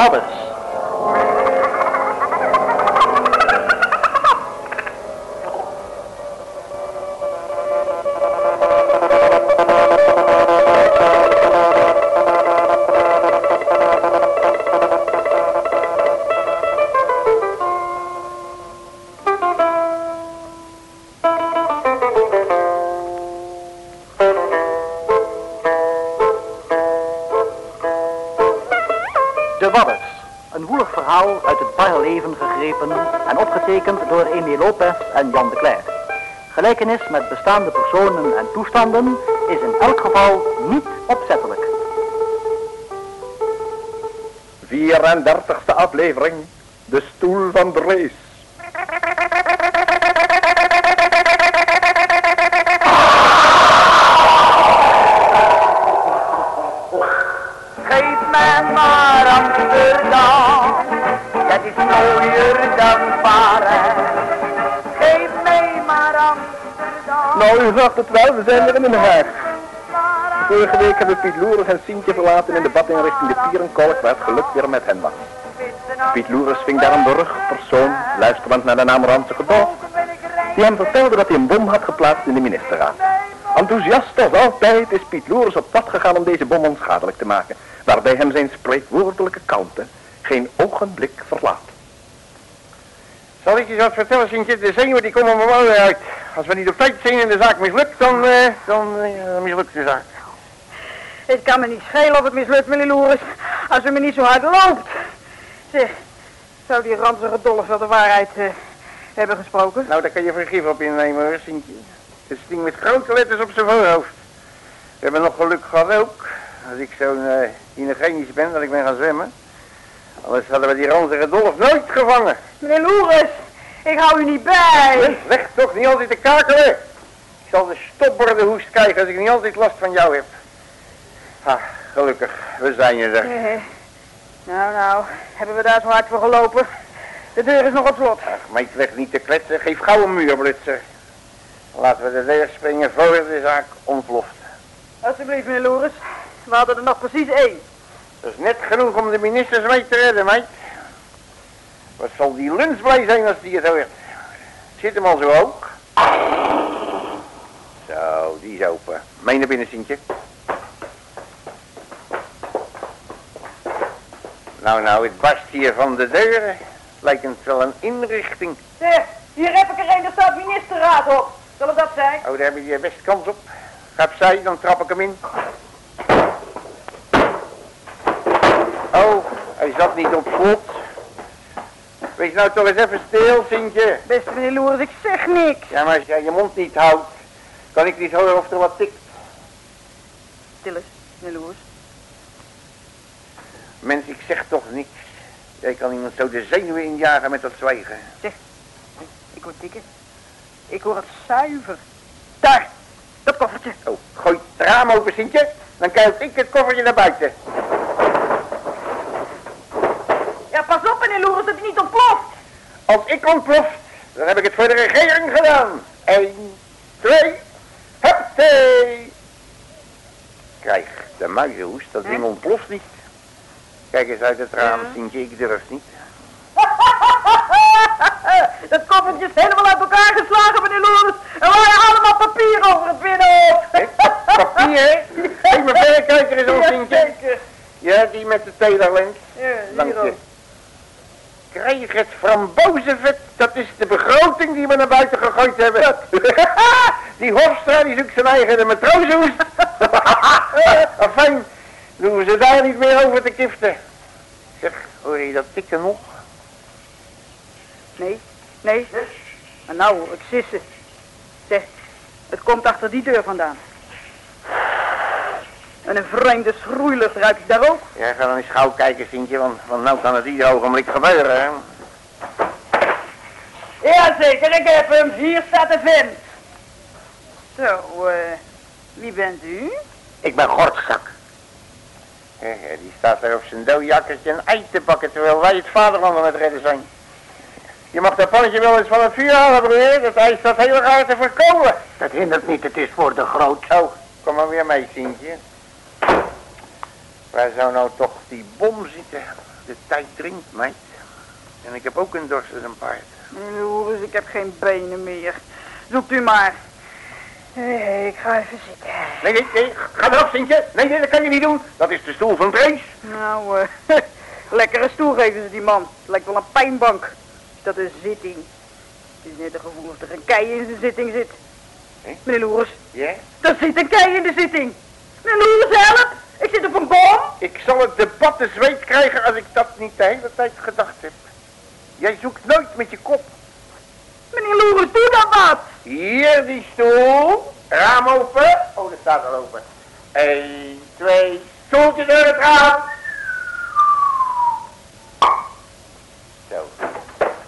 Roberts. Een woelig verhaal uit het barre leven gegrepen en opgetekend door Emile Lopez en Jan de Cler. Gelijkenis met bestaande personen en toestanden is in elk geval niet opzettelijk. 34e aflevering. De stoel van Drees. Mooier dan. Geef mij maar Amsterdam. Nou, u zag het wel, we zijn er in Den Haag. Vorige week hebben Piet Loeres en Sientje verlaten in de badinrichting de Pierenkolk, waar het geluk weer met hen was. Piet Loeres ving daar een persoon, luisterend naar de naam Ramse gebouw, die hem vertelde dat hij een bom had geplaatst in de ministerraad. Enthousiast als altijd is Piet Loeres op pad gegaan om deze bom onschadelijk te maken, waarbij hem zijn spreekwoordelijke kalmte geen ogenblik verlaat. Zal ik je wat vertellen, Sintje? De zenuwen die komen me wel uit. Als we niet op tijd zijn en de zaak mislukt, dan, eh, dan mislukt de zaak. Het kan me niet schelen of het mislukt, meneer Loeres, als u me niet zo hard loopt. Zeg, zou die ranzige dolf wel de waarheid eh, hebben gesproken? Nou, daar kan je vergif op innemen hoor, Sintje. Het ding met grote letters op zijn voorhoofd. We hebben nog geluk gehad ook. Als ik zo'n uh, ben, dat ik ben gaan zwemmen. Anders hadden we die ranzige dolf nooit gevangen. Meneer Loeres, ik hou u niet bij. Weg toch, niet altijd te kakelen. Ik zal de stopbordenhoest krijgen als ik niet altijd last van jou heb. Ah, gelukkig, we zijn er. Eh, nou, nou, hebben we daar zo hard voor gelopen? De deur is nog op slot. Ach, meid weg niet te kletsen, geef gauw een muurblitser. Laten we de deur springen voor de zaak ontploft. Alsjeblieft, meneer Loeres. We hadden er nog precies één. Dat is net genoeg om de ministers mee te redden, meid. Wat zal die lunch blij zijn als die het hoort. Zit hem al zo hoog? Zo, die is open. Mee naar binnen, Sintje. Nou, nou, het barst hier van de deuren. Lijkt het wel een inrichting. Zeg, hier heb ik er een, daar staat ministerraad op. Zal het dat zijn? Oh, daar heb je best kans op. Ga opzij, dan trap ik hem in. Oh, hij zat niet op slot. Wees nou toch eens even stil, Sintje. Beste meneer Loeres, ik zeg niks. Ja, maar als jij je mond niet houdt, kan ik niet horen of er wat tikt. Stil eens, meneer Loeres. Mens, ik zeg toch niks. Jij kan iemand zo de zenuwen injagen met dat zwijgen. Zeg, ik hoor tikken. Ik hoor het zuiver. Daar, dat koffertje. Oh, gooi het raam open, Sintje. Dan kijk ik het koffertje naar buiten. Ja, pas op meneer Loeres dat hij niet ontploft. Als ik ontplof, dan heb ik het voor de regering gedaan. Eén, twee, huppatee. Krijg de muizenhoest, dat ding ontploft niet. Kijk eens uit het raam, Sintje, ik durf niet. dat koffertje is helemaal uit elkaar geslagen meneer Loeres. Er waren allemaal papier over het binnenhoofd. Hè? Papier, hè? Geef me verrekijker op, Ja, Sintje. Ja, die met de telerlens. Ja, Dank je. Krijg het frambozenvet, dat is de begroting die we naar buiten gegooid hebben. die Hofstra, die zoekt zijn eigen matrozenhoest. Afijn, doen we ze daar niet meer over te kiften. Zeg, hoor je dat tikken nog? Nee, nee. Maar nou, ik sissen. Zeg, het komt achter die deur vandaan. En een vreemde schroeilucht ruik ik daar ook. Ja, ga dan eens gauw kijken, Sintje, want, want nou kan het ieder ogenblik gebeuren, hè. Jazeker, ik heb hem. Hier staat de vent. Zo, eh, wie bent u? Ik ben Gortzak. Ja, ja, die staat daar op zijn doodjakkertje een ei te pakken, terwijl wij het vaderland aan het redden zijn. Je mag dat pannetje wel eens van het vuur halen, broer. Dat ijs staat heel raar te voorkomen. Dat hindert niet, het is voor de groot. Oh, kom maar weer mee, Sintje. Waar zou nou toch die bom zitten? de tijd dringt, meid. En ik heb ook een dorst als een paard. Meneer Loeres, ik heb geen benen meer. Zoekt u maar. Eh, ik ga even zitten. Nee, nee, nee, ga eraf, Sintje. Nee, nee, dat kan je niet doen. Dat is de stoel van Drees. Nou, eh, lekkere stoel geven ze die man. Lijkt wel een pijnbank. Is dat een zitting? Het is net een gevoel of er een kei in zijn zitting zit. Hé? Meneer Loeres, Ja? er zit een kei in de zitting. Meneer Loeres, help! Ik zit op een boom. Ik zal het debat de zweet krijgen als ik dat niet de hele tijd gedacht heb. Jij zoekt nooit met je kop. Meneer Loeres, doe dan wat. Hier die stoel. Raam open. Oh, dat staat al open. 1, 2, stoeltje door het raam. Zo.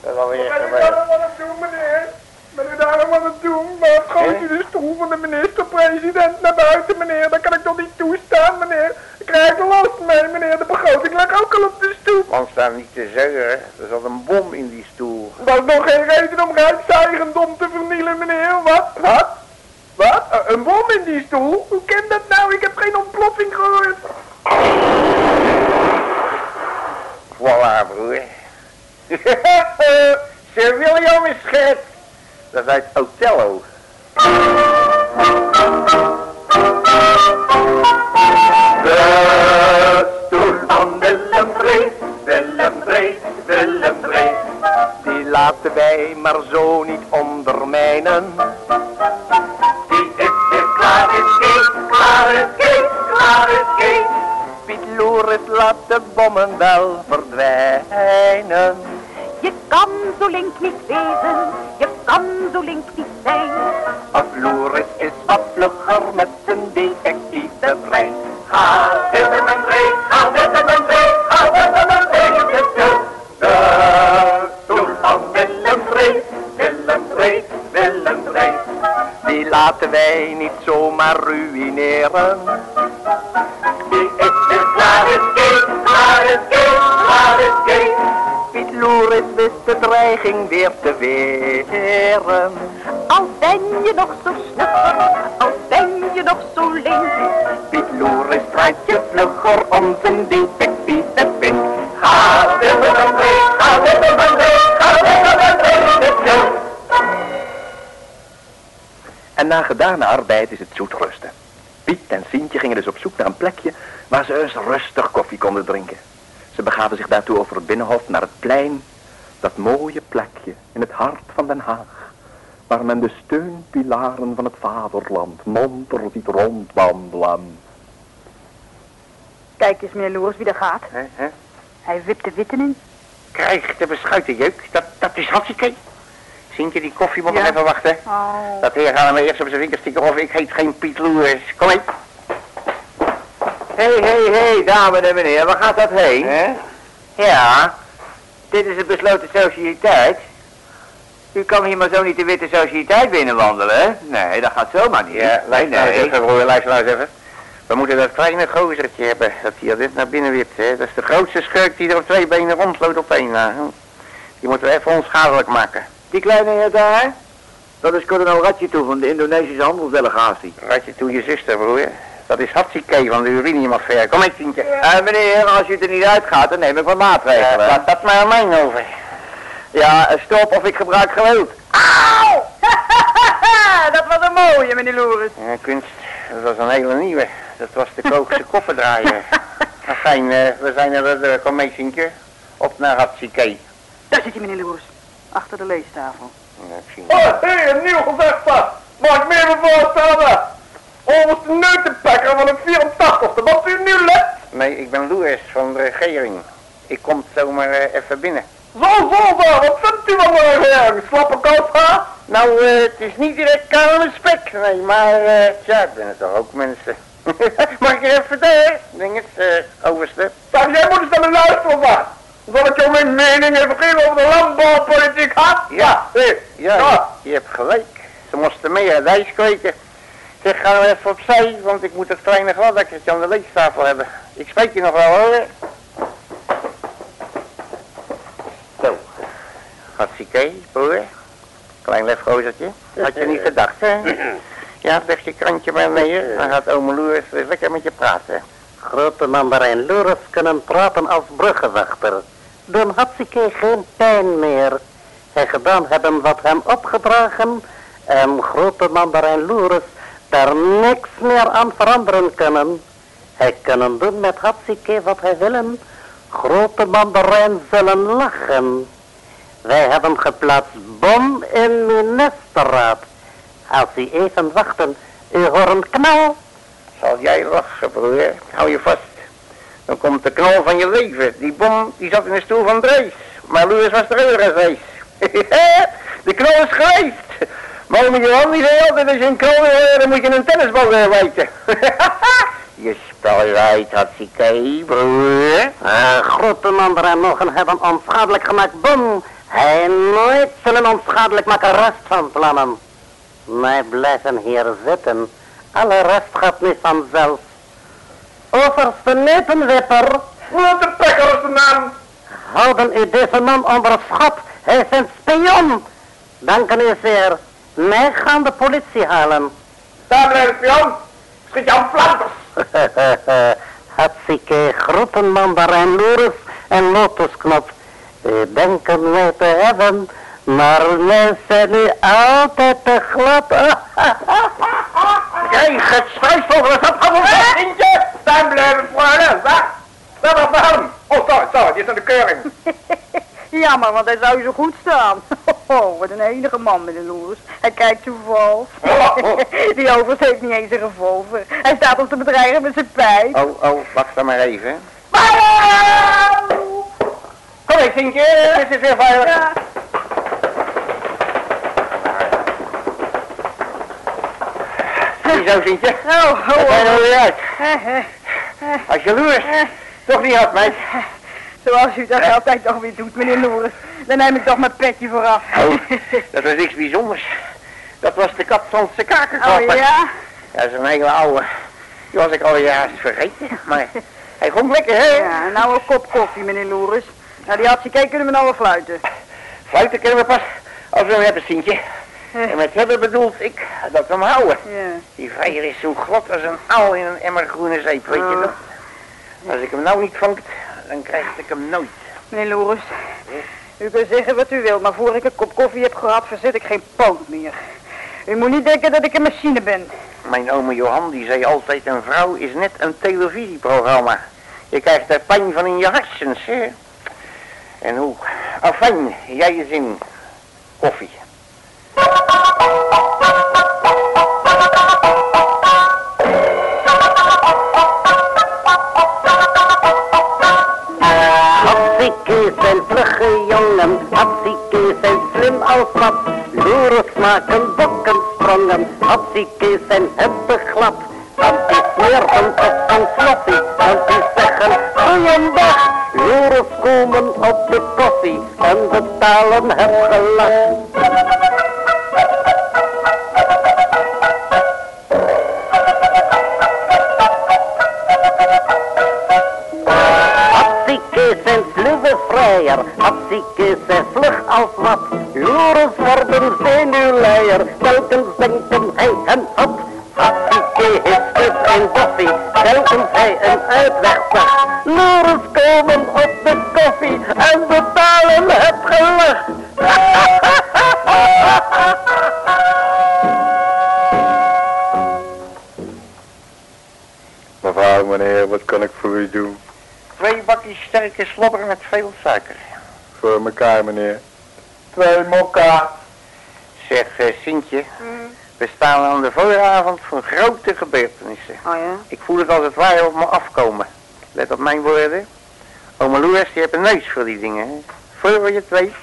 Dat is alweer Ben u gebeurd. daarom aan het doen, meneer? Ben u daarom aan het doen? Maar gooit u de stoel van de minister-president naar buiten, meneer? Dat kan ik toch niet toestaan, meneer? Ik krijg er last mee, meneer. De begroting lag ook al op de sta niet te zeuren. Er zat een bom in die stoel. Dat is nog geen reden om rijkseigendom te vernielen, meneer. Wat? Wat? Wat? Eh, Een bom in die stoel? Hoe kan dat nou? Ik heb geen ontploffing gehoord. Voilà, broer. Sir William is scherp. Dat is uit Othello. Wel verdwijnen. Je kan zo link niet wezen, je kan zo link niet zijn. Of Loeris is wat vlugger met zijn detectieve brein. Ga zitten en breed, ga zitten en breed, ga zitten en breed. De stoel, van Willem Breed, Willem Breed, Willem Breed. Die laten wij niet zomaar ruïneren. Die is weer klaar is Kees. Piet Loeris wist de dreiging weer te weren. Al ben je nog zo snugger, al ben je nog zo link. Piet Loeris draait je vlugger om zijn. Ga zitten en breed, ga en breed, ga de stoel. En na gedane arbeid is het zoet rusten. Piet en Sientje gingen dus op zoek naar een plekje waar ze eens rustig koffie konden drinken. Ze begaven zich daartoe over het binnenhof naar het plein, dat mooie plekje in het hart van Den Haag, waar men de steunpilaren van het vaderland monter ziet rondwandelen. Kijk eens, meneer Loeres, wie daar gaat. Hij wipt de witten in. Krijg de beschuitenjeuk. Dat, dat is hartstikke. Sintje, die koffie moet nog Ja. even wachten. Oh. Dat heer gaat hem eerst op zijn winkelsticker of ik heet geen Piet Loers. Kom mee. Hé, hé, hé, dames en meneer, waar gaat dat heen? Hè? Ja, dit is een besloten sociëteit. U kan hier maar zo niet de witte sociëteit binnenwandelen, hè? Nee, dat gaat zomaar niet. Ja, luister nee. even, broer, luister nou eens even. We moeten dat kleine gozertje hebben, dat hier dit naar binnen wipt, hè. Dat is de grootste schurk die er op twee benen rondloopt op één. nou. Die moeten we even onschadelijk maken. Die kleine heer daar, dat is kolonel Ratje van de Indonesische handelsdelegatie. Raad je toe je zuster, broer. Dat is Hatsike van de uraniumaffaire. Kom mee, Tientje. Eh, meneer, als u er niet uitgaat, dan neem ik wat maatregelen. laat dat maar aan mij over. Ja, eh, stop of ik gebruik geweld. Auw! dat was een mooie, meneer Loeres. Ja, kunst, dat was een hele nieuwe. Dat was de Kookse koppendraaier. Fijn, eh we zijn er, uh, kom mee, Tientje. Op naar Hatsike. Daar zit hij, meneer Loeres. Achter de leestafel. Ja, ik zie Oh, hé, een nieuw gevecht, Mag ik meer me voorstellen? Over de neutenpakker van een 84ste. Wat u nu let? Nee, ik ben Louis van de regering. Ik kom zomaar eh, even binnen. Zo, zo, daar. Wat vindt u van de regering? Slappe koud, ha? Nou, eh, het is niet direct kaal en spek, nee, maar eh, ja, ik ben het toch ook mensen. Mag ik er even de dinges, overste? Zeg, jij moet eens naar me luisteren, wat? Zal ik jou mijn mening even geven over de landbouwpolitiek, ha? Ja. Ja, Ja. Je, je hebt gelijk. Ze moesten meer ijs kweken. Zeg, ga nou even opzij, want ik moet het kleine gladakkertje aan de leestafel hebben. Ik spreek je nog wel hoor. Zo. Hartstikke, broer. Klein lefgozertje. Had je niet gedacht, hè? Ja, leg je krantje maar neer. Dan gaat ome Loers weer lekker met je praten. Grote mandarijn Loeres kunnen praten als bruggenwachter. Dan had hij geen pijn meer. Hij gedaan hebben wat hem opgedragen en grote mandarijn Loeres daar niks meer aan veranderen kunnen. Hij kunnen doen met Hatsike wat hij willen. Grote mandarijn zullen lachen. Wij hebben geplaatst bom in ministerraad. Als u even wachten, u hoort een knal. Zal jij lachen, broer? Hou je vast. Dan komt de knal van je leven. Die bom die zat in de stoel van Drees. Maar Louis was er geweest. de knal is geweest. Maar om Johan die zei altijd, als je een knal wil dan moet je een tennisbal weer weten. je spel je uit, hartstikke, broer. Uh, grote mandarijn mogen hebben onschadelijk gemaakt bom. Hij nooit zullen onschadelijk maken rest van plannen. Wij blijven hier zitten. Alle rest gaat nu vanzelf. Overste nepenwipper. Wat de pekker is de naam? Houden u deze man onder schot. Hij is een spion. Dank u zeer. Mij gaan de politie halen. Daar blijft spion. Schiet jou Flanders. Hartstikke groeten mandarijn Loeris en lotusknop. U denken mij te hebben, maar wij zijn nu altijd te glad. Jij het struisvogel is opgevoerd, Sintje. Daar blijven freule. Waar? Daar was de helm. Oh, sorry, sorry, die is aan de keuring. Jammer, want hij zou zo goed staan. Oh, wat een enige man met een loers. Hij kijkt zo vals. Die overigens heeft niet eens een revolver. Hij staat ons te bedreigen met zijn pijp. Oh, oh, wacht dan maar even. Kom eens, Sintje. Dit is weer veilig. Ja. Ziezo, Sintje. Oh, oh, oh. er weer uit? Eh, eh, Als je loert. Toch niet had, meid. Zoals u dat altijd toch weer doet, meneer Loeres. Dan neem ik toch mijn petje vooraf. Oh, dat was niks bijzonders. Dat was de kat van de kakenklapper. Oh ja? Dat is een hele oude. Die was ik al juist vergeten. Maar hij komt lekker, hè? Ja, nou een kop koffie, meneer Loeres. Nou, die had ze kijken, kunnen we nou wel fluiten. Fluiten kunnen we pas als we hem hebben, Sintje. En met hebben bedoelt ik dat we hem houden. Ja. Die vrijer is zo glad als een uil in een emmer groene zeep, weet je Oh. nog? Als ik hem nou niet vangt, dan krijg ik hem nooit. Meneer Loeres, u kunt zeggen wat u wilt, maar voor ik een kop koffie heb gehad, verzet ik geen poot meer. U moet niet denken dat ik een machine ben. Mijn oma Johan die zei altijd, een vrouw is net een televisieprogramma. Je krijgt er pijn van in je hersens, hè? En hoe? Afijn, jij je zin. Koffie. Hatsieke zijn vlugge jongen, Hatsieke zijn slim als wat. Loeres maken bokken sprongen, Hatsieke zijn hebben glad. Want die smeerden op een sloffie, want die zeggen goeiedag. Loeres komen op de koffie en betalen het gelach. Vrijer, Hatsieke zijn vlug als wat. Loeres worden zenuwleier, telkens denken hij en op. Hatsieke is dus een boffie, telkens hij een uitweg zag. Loeres komen op de koffie en betalen het gelach. Mevrouw, meneer, wat kan ik voor u doen? Twee bakjes sterke slobber met veel suiker. Voor elkaar, meneer. Twee mokka. Zeg, eh, Sintje, we staan aan de vooravond van grote gebeurtenissen. Oh ja? Ik voel het als het ware op me afkomen. Let op mijn woorden. Ome Louis, die heeft een neus voor die dingen. Hè? Voor je het weet,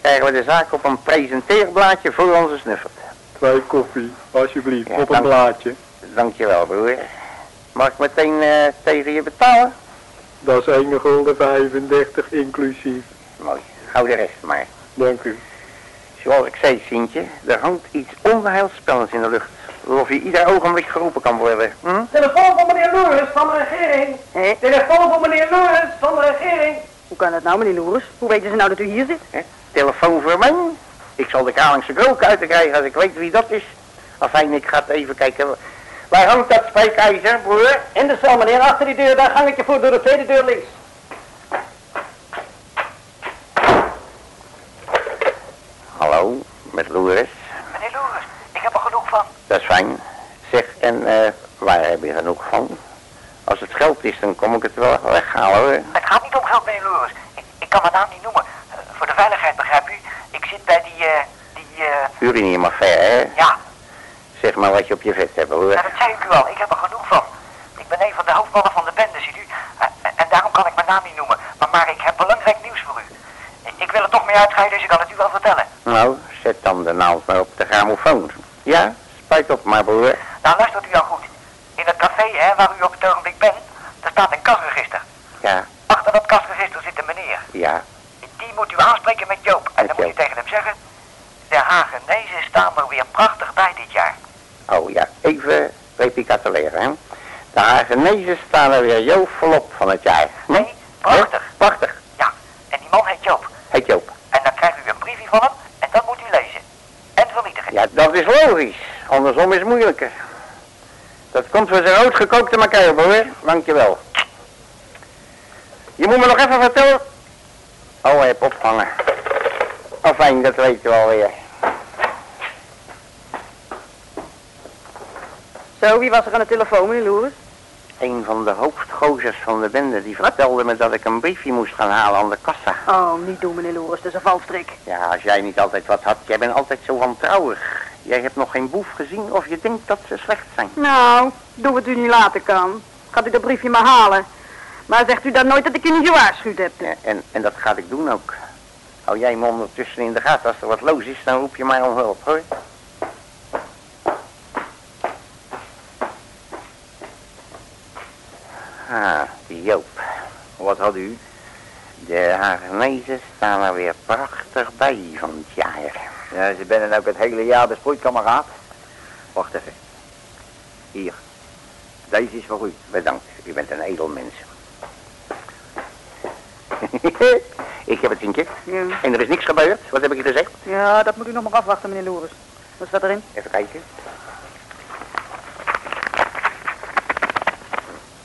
krijgen we de zaak op een presenteerblaadje voor onze snuffert. Twee koffie, alsjeblieft, Ja, op een dank- blaadje. Dankjewel, broer. Mag ik meteen eh, tegen je betalen? Dat is 1 gulden 35 inclusief. Mooi, hou de rest maar. Dank u. Zoals ik zei, Sintje, er hangt iets onheilspellends in de lucht. Alsof je ieder ogenblik geroepen kan worden. Hm? Telefoon van meneer Loeres van de regering. Hé, Telefoon van meneer Loeres van de regering. hoe kan dat nou, meneer Loeres? Hoe weten ze nou dat u hier zit? Telefoon voor mij? Ik zal de Kalingse krook uit te krijgen als ik weet wie dat is. Afijn, ik ga het even kijken Waar hangt dat spijkijzer, broer? In de cel, meneer, achter die deur, daar gangetje voor, door de tweede deur links. Hallo, met Loeres. Meneer Loeres, ik heb er genoeg van. Dat is fijn. Zeg, en eh, waar heb je genoeg van? Als het geld is, dan kom ik het wel weghalen hoor. Het gaat niet om geld, meneer Loeres. Ik, ik kan mijn naam niet noemen. Eh, voor de veiligheid, begrijp u? Ik zit bij die, eh, die, eh, Urinium affaire, hè? ja, maar wat je op je vet hebt hoor. ja, dat zei ik u al. Ik heb er genoeg van. Ik ben een van de hoofdmannen van de bende, ziet u. Eh, en daarom kan ik mijn naam niet noemen. Maar, maar ik heb belangrijk nieuws voor u. Ik, wil er toch mee uitgaan, dus ik kan het u wel vertellen. Nou, zet dan de naald maar op de grammofoon. Ja, spuit op maar broer. Nou, luistert u al goed. In het café, hè, waar u op het ogenblik bent, daar staat een kasregister. Ja, Achter dat kasregister zit een meneer. ja. Die moet u aanspreken met Joop. En Met dan moet u Joop. tegen hem zeggen... De Hagenezen staan er weer prachtig bij dit jaar. Oh ja, even recapituleren hè. De Hagenezen staan er weer Joop volop van het jaar. Hm? Nee, prachtig. Hè? Prachtig. Ja, en die man heet Joop. Heet Joop. En dan krijgt u een briefje van hem en dat moet u lezen. En vernietigen. Ja, dat is logisch. Andersom is het moeilijker. Dat komt voor zijn rood gekookte makkeil, hoor. Dankjewel. Je moet me nog even vertellen. Oh, hij heeft opvangen. Oh, fijn, dat weet je wel weer. Zo, wie was er aan de telefoon, meneer Loeres? Een van de hoofdgozers van de bende die vertelde me dat ik een briefje moest gaan halen aan de kassa. Oh, niet doen, meneer Loeres, dat is een valstrik. Ja, als jij niet altijd wat had, jij bent altijd zo wantrouwig. Jij hebt nog geen boef gezien of je denkt dat ze slecht zijn. Nou, doe wat u niet laten kan. Gaat u dat briefje maar halen. Maar zegt u dan nooit dat ik u niet gewaarschuwd heb. Ja, en, en dat ga ik doen ook. Hou jij me ondertussen in de gaten. Als er wat los is, dan roep je mij om hulp, hoor. Ah, die Joop. U? De Hagenezen staan er weer prachtig bij van het jaar. Ja, ze zijn ook het hele jaar besproeid, kameraad. Wacht even. Hier. Deze is voor u. Bedankt, u bent een edel mens. ik heb het in Ja. En er is niks gebeurd. Wat heb ik gezegd? ja, dat moet u nog maar afwachten, meneer Loeres. Wat staat erin? Even kijken.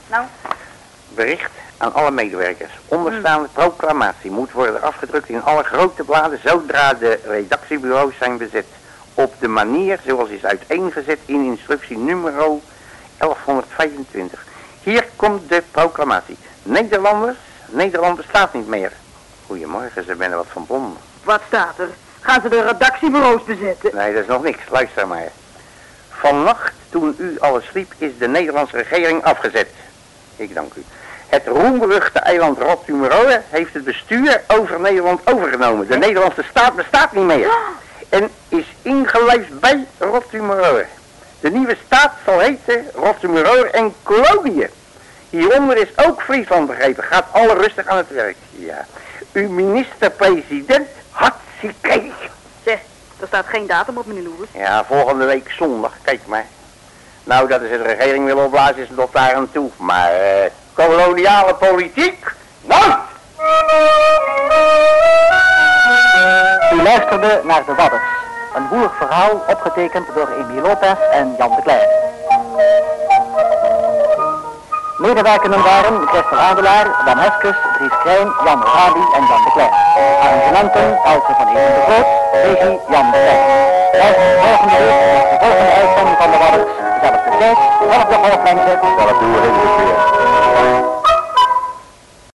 Nou? Bericht aan alle medewerkers. Onderstaande proclamatie moet worden afgedrukt in alle grote bladen zodra de redactiebureaus zijn bezet. Op de manier zoals is uiteengezet in instructie nummer 1125. Hier komt de proclamatie. Nederlanders, Nederland bestaat niet meer. Goedemorgen, ze ben er wat van Bon. Wat staat er? Gaan ze de redactiebureaus bezetten? Nee, dat is nog niks. Luister maar. Vannacht, toen u alles sliep, is de Nederlandse regering afgezet. Ik dank u. Het roemberuchte eiland Rottumeroe heeft het bestuur over Nederland overgenomen. De Nederlandse staat bestaat niet meer. En is ingelijfd bij Rottumeroe. De nieuwe staat zal heten Rottumeroe en Koloniën. Hieronder is ook Friesland begrepen. Gaat alle rustig aan het werk. Ja. Uw minister-president, hartstikke. Zeg, er staat geen datum op, meneer Loeres. Ja, volgende week zondag, kijk maar. Nou, dat is het regering wil opblazen, is tot daar aan toe. Maar eh, koloniale politiek? Nooit! U luisterde naar De Wadders. Een woelig verhaal opgetekend door Emile Lopez en Jan de Kleijer. Medewerkenden waren Christel Adelaar, Dan Heskes, Dries Krijn, Jan Radi en Jan de Kleijer. Arrangementen Elke van Even de Groot, regie Jan de. Luister volgende week de volgende church, one of the four friendships, or a blue-headed